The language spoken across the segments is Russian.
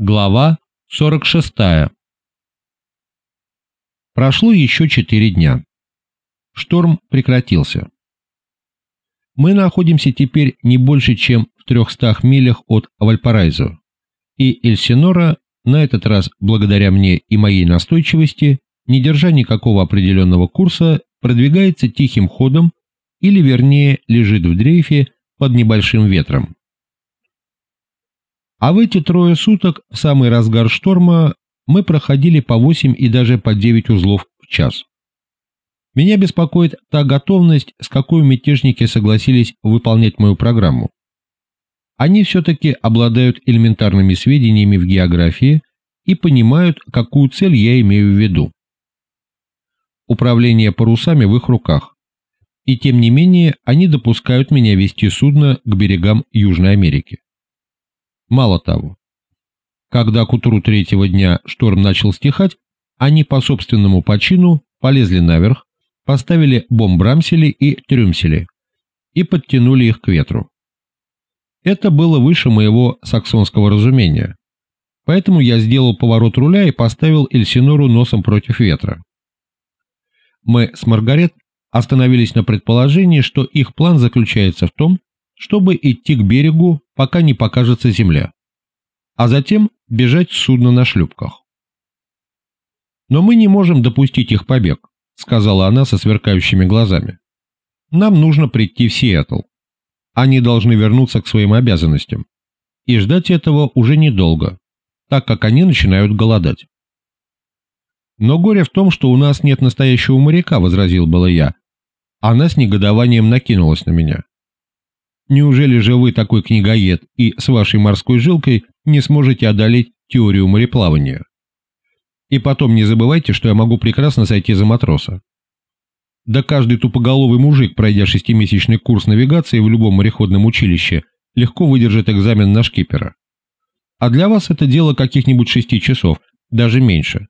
Глава 46. Прошло еще четыре дня. Шторм прекратился. Мы находимся теперь не больше, чем в 300 милях от Вальпарайзо, и Эльсинора, на этот раз благодаря мне и моей настойчивости, не держа никакого определенного курса, продвигается тихим ходом или, вернее, лежит в дрейфе под небольшим ветром. А в эти трое суток, в самый разгар шторма, мы проходили по 8 и даже по 9 узлов в час. Меня беспокоит та готовность, с какой мятежники согласились выполнять мою программу. Они все-таки обладают элементарными сведениями в географии и понимают, какую цель я имею в виду. Управление парусами в их руках. И тем не менее, они допускают меня вести судно к берегам Южной Америки. Мало того, когда к утру третьего дня шторм начал стихать, они по собственному почину полезли наверх, поставили бомбрамсели и трюмсели и подтянули их к ветру. Это было выше моего саксонского разумения, поэтому я сделал поворот руля и поставил Эльсинору носом против ветра. Мы с Маргарет остановились на предположении, что их план заключается в том, чтобы идти к берегу, пока не покажется земля, а затем бежать с судна на шлюпках. «Но мы не можем допустить их побег», — сказала она со сверкающими глазами. «Нам нужно прийти в Сиэтл. Они должны вернуться к своим обязанностям. И ждать этого уже недолго, так как они начинают голодать». «Но горе в том, что у нас нет настоящего моряка», — возразил было я. Она с негодованием накинулась на меня. Неужели же вы такой книгоед и с вашей морской жилкой не сможете одолеть теорию мореплавания? И потом не забывайте, что я могу прекрасно сойти за матроса. Да каждый тупоголовый мужик, пройдя шестимесячный курс навигации в любом мореходном училище, легко выдержит экзамен на шкипера. А для вас это дело каких-нибудь шести часов, даже меньше.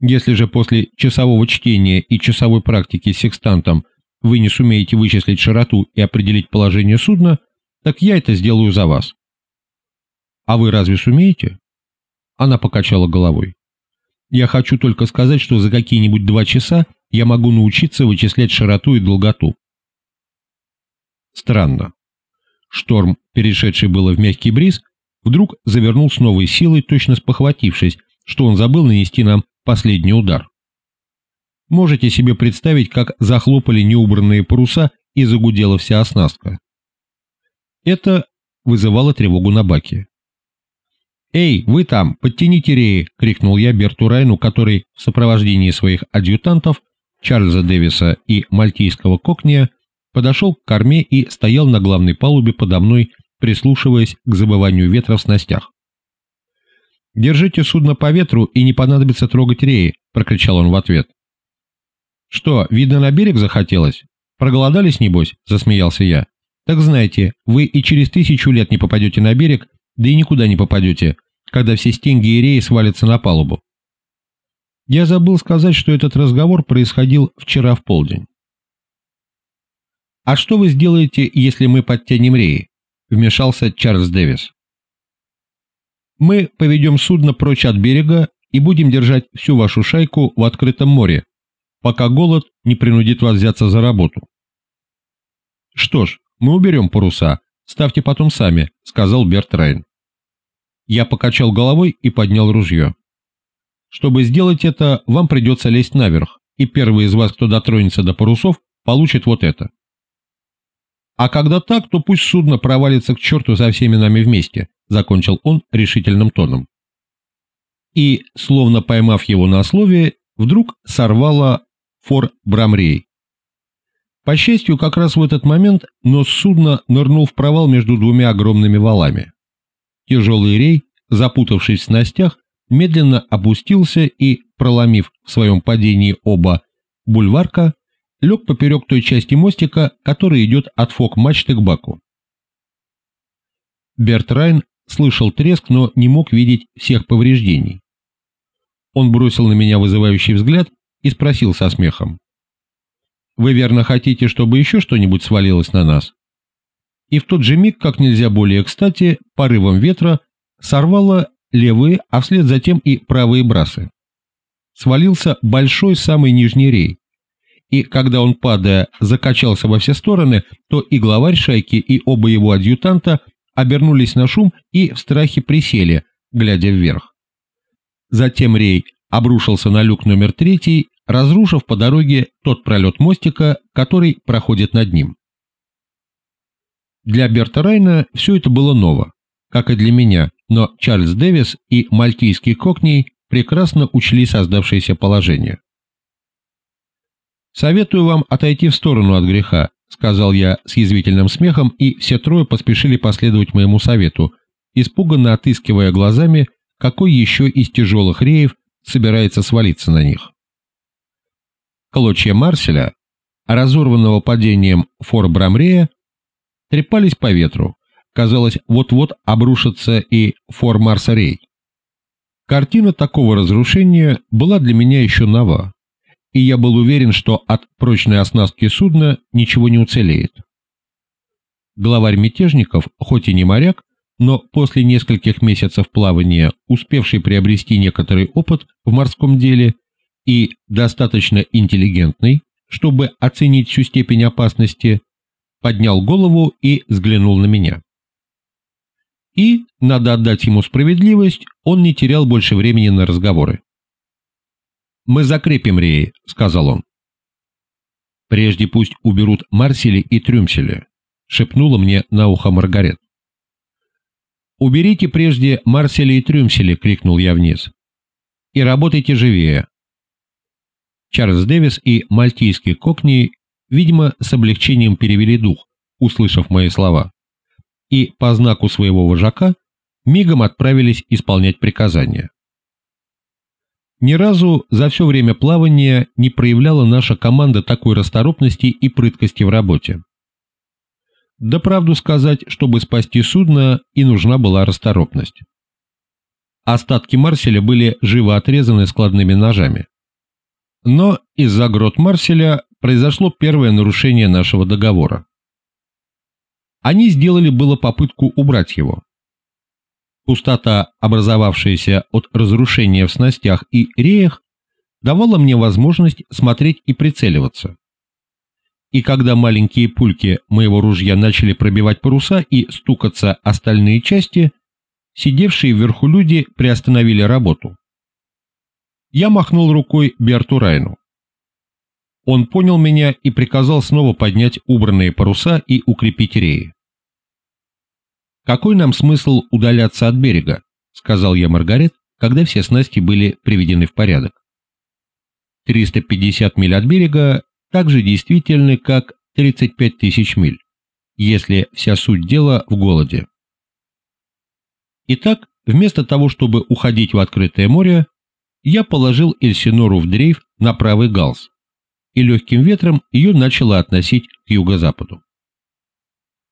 Если же после часового чтения и часовой практики с секстантом вы не сумеете вычислить широту и определить положение судна, так я это сделаю за вас. А вы разве сумеете? Она покачала головой. Я хочу только сказать, что за какие-нибудь два часа я могу научиться вычислять широту и долготу. Странно. Шторм, перешедший было в мягкий бриз, вдруг завернул с новой силой, точно спохватившись, что он забыл нанести нам последний удар. Можете себе представить, как захлопали неубранные паруса и загудела вся оснастка. Это вызывало тревогу на баке. «Эй, вы там, подтяните реи!» — крикнул я Берту Райну, который в сопровождении своих адъютантов Чарльза Дэвиса и мальтийского кокния подошел к корме и стоял на главной палубе подо мной, прислушиваясь к забыванию ветра в снастях. «Держите судно по ветру и не понадобится трогать реи», — прокричал он в ответ. «Что, видно, на берег захотелось? Проголодались, небось?» – засмеялся я. «Так знаете, вы и через тысячу лет не попадете на берег, да и никуда не попадете, когда все стенги и реи свалятся на палубу». Я забыл сказать, что этот разговор происходил вчера в полдень. «А что вы сделаете, если мы подтянем реи?» – вмешался Чарльз Дэвис. «Мы поведем судно прочь от берега и будем держать всю вашу шайку в открытом море, пока голод не принудит вас взяться за работу. «Что ж, мы уберем паруса, ставьте потом сами», — сказал Берт Райн. Я покачал головой и поднял ружье. Чтобы сделать это, вам придется лезть наверх, и первый из вас, кто дотронется до парусов, получит вот это. А когда так, то пусть судно провалится к черту со всеми нами вместе, закончил он решительным тоном. И, словно поймав его на слове, вдруг сорвало фор Брамрей. По счастью, как раз в этот момент нос судна нырнул в провал между двумя огромными валами. Тяжелый рей, запутавшись в снастях, медленно опустился и, проломив в своем падении оба бульварка, лег поперек той части мостика, который идет от фок-мачты к баку. Берт Райн слышал треск, но не мог видеть всех повреждений. Он бросил на меня вызывающий взгляд и спросил со смехом. «Вы верно хотите, чтобы еще что-нибудь свалилось на нас?» И в тот же миг, как нельзя более кстати, порывом ветра сорвало левые, а вслед затем и правые брасы. Свалился большой самый нижний рей, и когда он, падая, закачался во все стороны, то и главарь шайки, и оба его адъютанта обернулись на шум и в страхе присели, глядя вверх. Затем рей обрушился на люк номер третий, разрушив по дороге тот пролет мостика, который проходит над ним. Для Берта Райна все это было ново, как и для меня, но Чарльз Дэвис и мальтийский Кокней прекрасно учли создавшееся положение. «Советую вам отойти в сторону от греха», — сказал я с язвительным смехом, и все трое поспешили последовать моему совету, испуганно отыскивая глазами, какой еще из тяжелых реев собирается свалиться на них. Клочья Марселя, разорванного падением фор Брамрея, трепались по ветру. Казалось, вот-вот обрушится и фор Марсарей. Картина такого разрушения была для меня еще нова и я был уверен, что от прочной оснастки судна ничего не уцелеет. Главарь мятежников, хоть и не моряк, но после нескольких месяцев плавания, успевший приобрести некоторый опыт в морском деле и достаточно интеллигентный, чтобы оценить всю степень опасности, поднял голову и взглянул на меня. И, надо отдать ему справедливость, он не терял больше времени на разговоры. «Мы закрепим реи», — сказал он. «Прежде пусть уберут Марсели и Трюмсели», — шепнула мне на ухо Маргарет. «Уберите прежде Марсели и Трюмсели», — крикнул я вниз. «И работайте живее». Чарльз Дэвис и мальтийский Кокни, видимо, с облегчением перевели дух, услышав мои слова, и по знаку своего вожака мигом отправились исполнять приказания. Ни разу за все время плавания не проявляла наша команда такой расторопности и прыткости в работе. Да правду сказать, чтобы спасти судно, и нужна была расторопность. Остатки Марселя были живо отрезаны складными ножами. Но из-за грот Марселя произошло первое нарушение нашего договора. Они сделали было попытку убрать его, Пустота, образовавшаяся от разрушения в снастях и реях, давала мне возможность смотреть и прицеливаться. И когда маленькие пульки моего ружья начали пробивать паруса и стукаться остальные части, сидевшие вверху люди приостановили работу. Я махнул рукой Берту Райну. Он понял меня и приказал снова поднять убранные паруса и укрепить реи. «Какой нам смысл удаляться от берега?» — сказал я Маргарет, когда все снасти были приведены в порядок. 350 миль от берега так же действительны, как 35 тысяч миль, если вся суть дела в голоде. Итак, вместо того, чтобы уходить в открытое море, я положил Эльсинору в дрейф на правый галс, и легким ветром ее начало относить к юго-западу.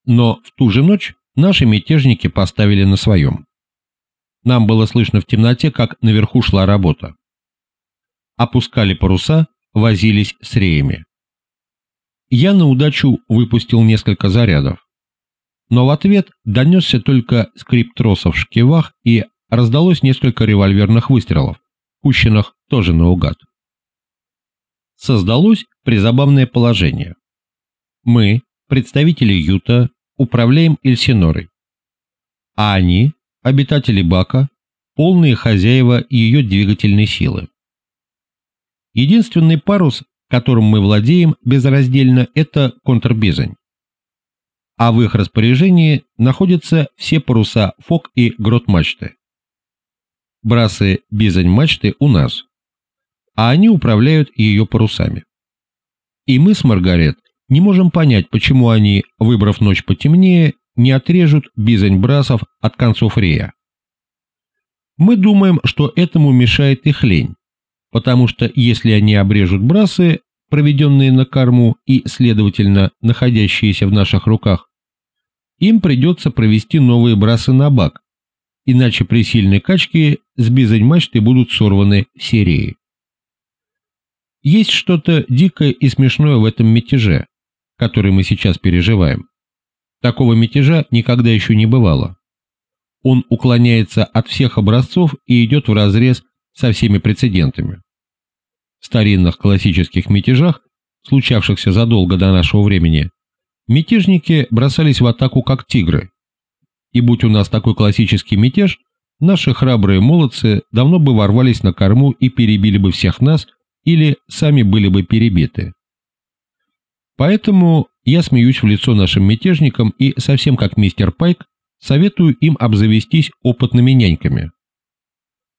Но в ту же ночь наши мятежники поставили на своем. Нам было слышно в темноте, как наверху шла работа. Опускали паруса, возились с реями. Я на удачу выпустил несколько зарядов. Но в ответ донесся только скрип тросов в шкивах и раздалось несколько револьверных выстрелов, пущенных тоже наугад. Создалось призабавное положение. Мы, представители Юта, управляем Эльсинорой. А они, обитатели Бака, полные хозяева ее двигательной силы. Единственный парус, которым мы владеем безраздельно, это контрбизонь. А в их распоряжении находятся все паруса фок и грот-мачты. Брасы бизонь-мачты у нас, а они управляют ее парусами. И мы с Маргарет не можем понять, почему они, выбрав ночь потемнее, не отрежут бизань брасов от концов рея. Мы думаем, что этому мешает их лень, потому что если они обрежут брасы, проведенные на корму и, следовательно, находящиеся в наших руках, им придется провести новые брасы на бак, иначе при сильной качке с бизань мачты будут сорваны серии. Есть что-то дикое и смешное в этом мятеже, который мы сейчас переживаем. Такого мятежа никогда еще не бывало. Он уклоняется от всех образцов и идет вразрез со всеми прецедентами. В старинных классических мятежах, случавшихся задолго до нашего времени, мятежники бросались в атаку как тигры. И будь у нас такой классический мятеж, наши храбрые молодцы давно бы ворвались на корму и перебили бы всех нас, или сами были бы перебиты. Поэтому я смеюсь в лицо нашим мятежникам и, совсем как мистер Пайк, советую им обзавестись опытными няньками.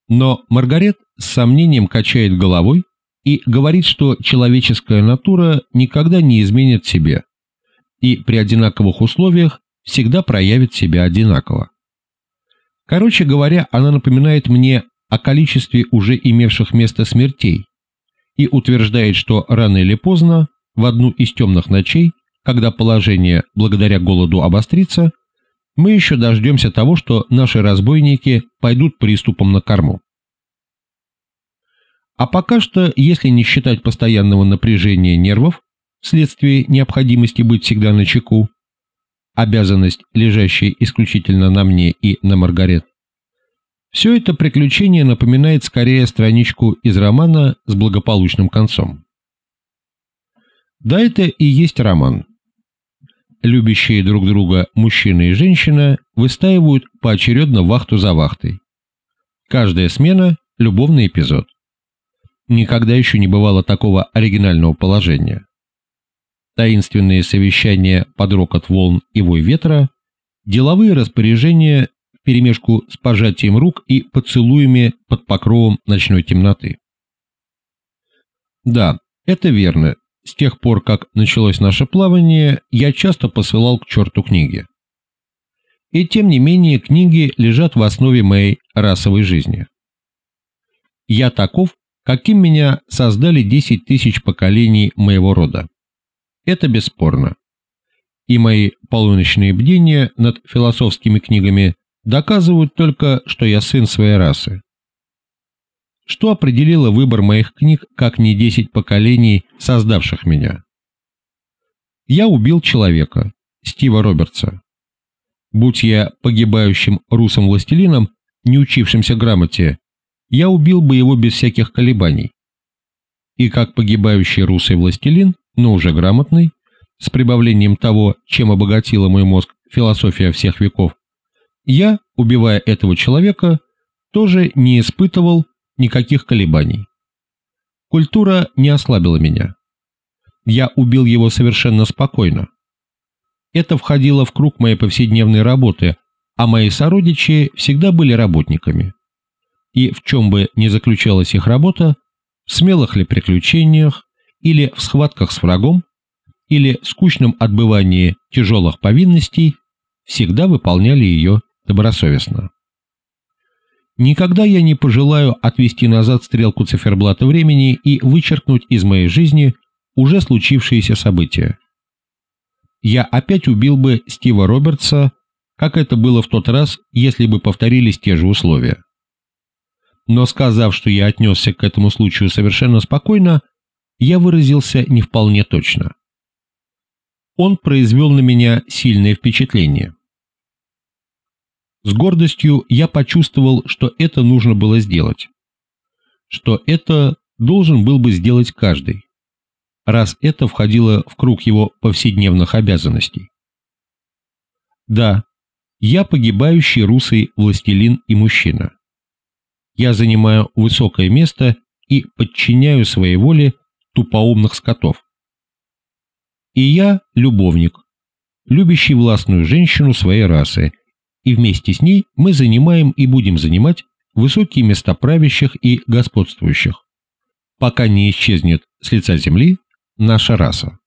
Но Маргарет с сомнением качает головой и говорит, что человеческая натура никогда не изменит себе и при одинаковых условиях всегда проявит себя одинаково. Короче говоря, она напоминает мне о количестве уже имевших место смертей и утверждает, что рано или поздно, в одну из темных ночей, когда положение благодаря голоду обострится, мы еще дождемся того, что наши разбойники пойдут приступом на корму. А пока что, если не считать постоянного напряжения нервов, вследствие необходимости быть всегда на чеку, обязанность, лежащая исключительно на мне и на Маргарет, все это приключение напоминает скорее страничку из романа с благополучным концом. Да, это и есть роман, любящие друг друга мужчина и женщина выстаивают поочередно вахту за вахтой. Каждая смена – любовный эпизод. Никогда еще не бывало такого оригинального положения. Таинственные совещания под рокот волн и вой ветра, деловые распоряжения вперемешку с пожатием рук и поцелуями под покровом ночной темноты. Да, это верно, с тех пор, как началось наше плавание, я часто посылал к черту книги. И тем не менее книги лежат в основе моей расовой жизни. Я таков, каким меня создали 10 тысяч поколений моего рода. Это бесспорно. И мои полуночные бдения над философскими книгами доказывают только, что я сын своей расы что определило выбор моих книг как не 10 поколений, создавших меня. Я убил человека, Стива Робертса. Будь я погибающим русым властелином, не учившимся грамоте, я убил бы его без всяких колебаний. И как погибающий русый властелин, но уже грамотный, с прибавлением того, чем обогатила мой мозг философия всех веков, я, убивая этого человека, тоже не испытывал никаких колебаний. Культура не ослабила меня. Я убил его совершенно спокойно. Это входило в круг моей повседневной работы, а мои сородичи всегда были работниками. И в чем бы ни заключалась их работа, в смелых ли приключениях, или в схватках с врагом, или скучном отбывании тяжелых повинностей, всегда выполняли ее добросовестно. Никогда я не пожелаю отвести назад стрелку циферблата времени и вычеркнуть из моей жизни уже случившиеся события. Я опять убил бы Стива Робертса, как это было в тот раз, если бы повторились те же условия. Но сказав, что я отнесся к этому случаю совершенно спокойно, я выразился не вполне точно. Он произвел на меня сильное впечатление. С гордостью я почувствовал, что это нужно было сделать. Что это должен был бы сделать каждый, раз это входило в круг его повседневных обязанностей. Да, я погибающий русый властелин и мужчина. Я занимаю высокое место и подчиняю своей воле тупоумных скотов. И я любовник, любящий властную женщину своей расы, и вместе с ней мы занимаем и будем занимать высокие места правящих и господствующих, пока не исчезнет с лица земли наша раса.